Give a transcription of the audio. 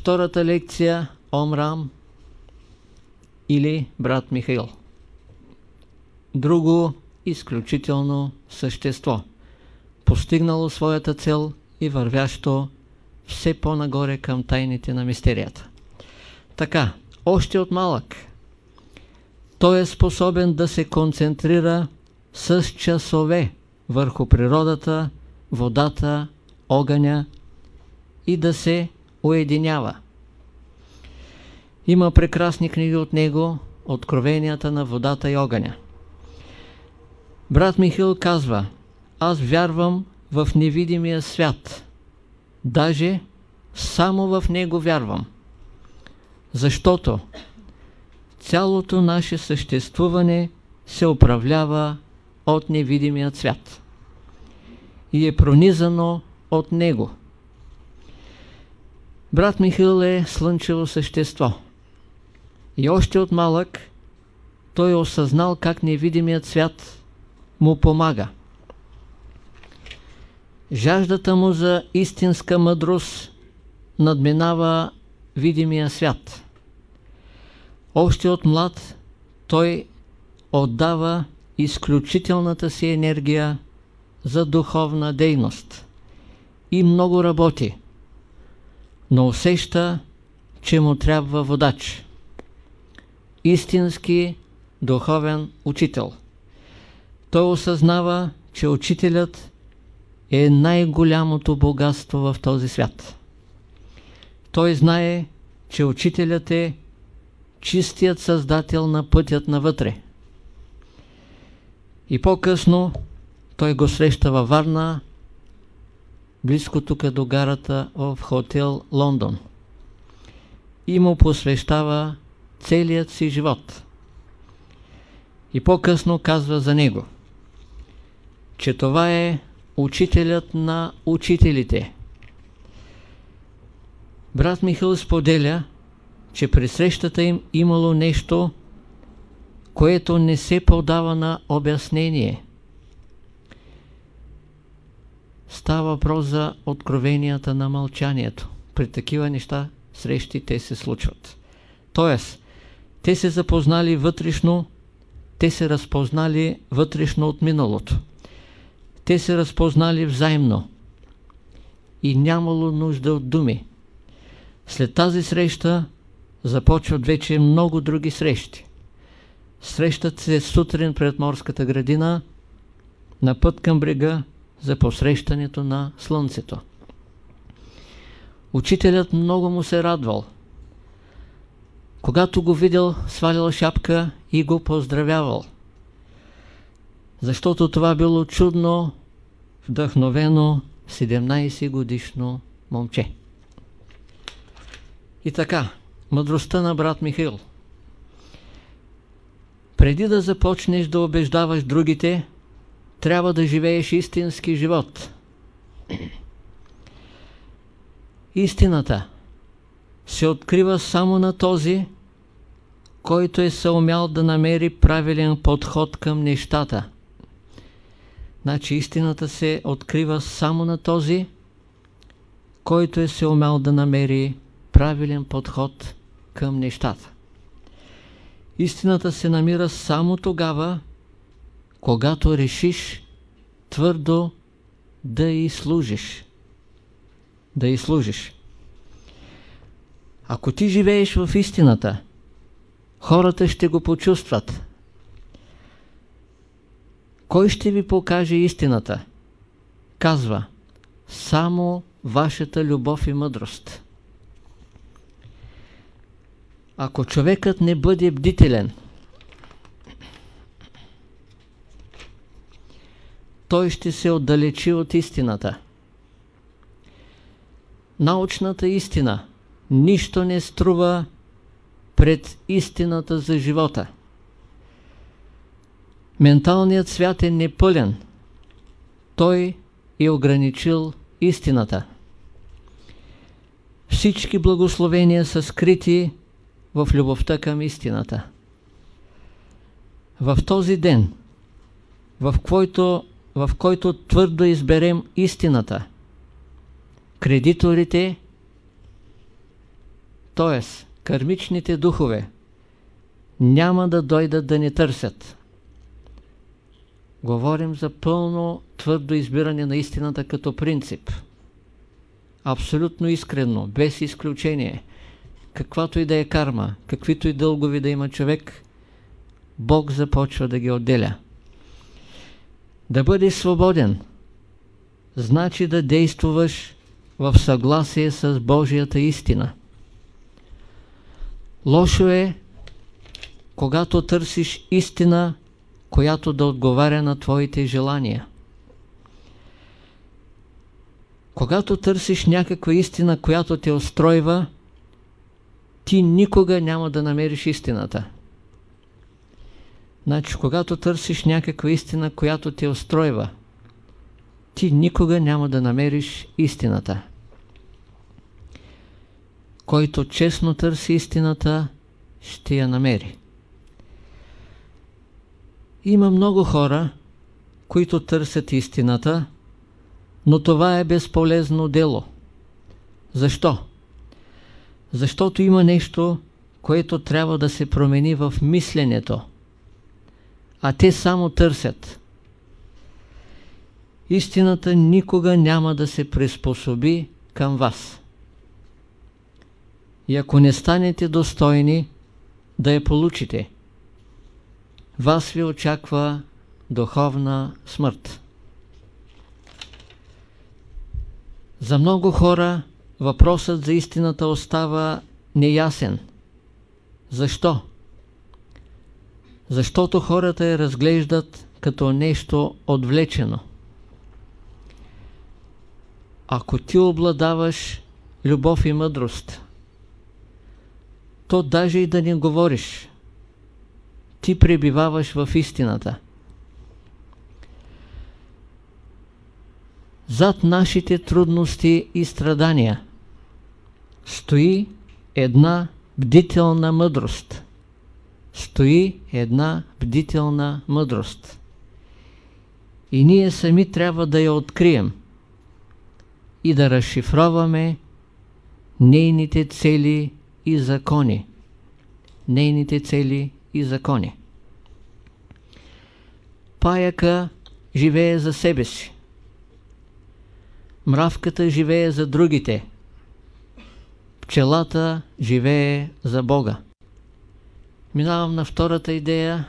Втората лекция Омрам или брат Михаил. Друго изключително същество, постигнало своята цел и вървящо все по-нагоре към тайните на мистерията. Така, още от малък, той е способен да се концентрира с часове върху природата, водата, огъня и да се уединява. Има прекрасни книги от него, Откровенията на водата и огъня. Брат Михил казва, аз вярвам в невидимия свят. Даже само в него вярвам. Защото цялото наше съществуване се управлява от невидимият свят и е пронизано от него. Брат Михаил е слънчево същество. И още от малък той е осъзнал как невидимият свят му помага. Жаждата му за истинска мъдрост надминава видимия свят. Още от млад той отдава изключителната си енергия за духовна дейност и много работи но усеща, че му трябва водач. Истински духовен учител. Той осъзнава, че учителят е най-голямото богатство в този свят. Той знае, че учителят е чистият създател на пътят навътре. И по-късно той го среща във Варна близко тук до гарата в хотел Лондон и му посвещава целият си живот. И по-късно казва за него, че това е учителят на учителите. Брат Михаил споделя, че при срещата им имало нещо, което не се подава на обяснение – Става въпрос за откровенията на мълчанието. При такива неща срещи те се случват. Тоест, те се запознали вътрешно, те се разпознали вътрешно от миналото. Те се разпознали взаимно и нямало нужда от думи. След тази среща започват вече много други срещи. Срещат се сутрин пред морската градина, на път към брега, за посрещането на Слънцето. Учителят много му се радвал. Когато го видел, свалял шапка и го поздравявал. Защото това било чудно, вдъхновено 17 годишно момче. И така, мъдростта на брат Михаил. Преди да започнеш да убеждаваш другите, трябва да живееш истински живот. Истината се открива само на този, който е съумял да намери правилен подход към нещата. Значи истината се открива само на този, който е се умял да намери правилен подход към нещата. Истината се намира само тогава, когато решиш твърдо да и служиш. Да и служиш. Ако ти живееш в истината, хората ще го почувстват. Кой ще ви покаже истината? Казва, само вашата любов и мъдрост. Ако човекът не бъде бдителен, той ще се отдалечи от истината. Научната истина нищо не струва пред истината за живота. Менталният свят е непълен. Той е ограничил истината. Всички благословения са скрити в любовта към истината. В този ден, в който в който твърдо изберем истината. Кредиторите т.е. кармичните духове, няма да дойдат да ни търсят. Говорим за пълно твърдо избиране на истината като принцип. Абсолютно искрено, без изключение. Каквато и да е карма, каквито и дългови да има човек, Бог започва да ги отделя. Да бъдеш свободен, значи да действуваш в съгласие с Божията истина. Лошо е, когато търсиш истина, която да отговаря на твоите желания. Когато търсиш някаква истина, която те устройва, ти никога няма да намериш истината. Значи, когато търсиш някаква истина, която те устройва, ти никога няма да намериш истината. Който честно търси истината, ще я намери. Има много хора, които търсят истината, но това е безполезно дело. Защо? Защото има нещо, което трябва да се промени в мисленето, а те само търсят. Истината никога няма да се приспособи към вас. И ако не станете достойни да я получите, вас ви очаква духовна смърт. За много хора въпросът за истината остава неясен. Защо? Защото хората я разглеждат като нещо отвлечено. Ако ти обладаваш любов и мъдрост, то даже и да не говориш, ти пребиваваш в истината. Зад нашите трудности и страдания стои една бдителна мъдрост. Стои една бдителна мъдрост. И ние сами трябва да я открием и да разшифроваме нейните цели и закони. Нейните цели и закони. Паяка живее за себе си. Мравката живее за другите. Пчелата живее за Бога. Минавам на втората идея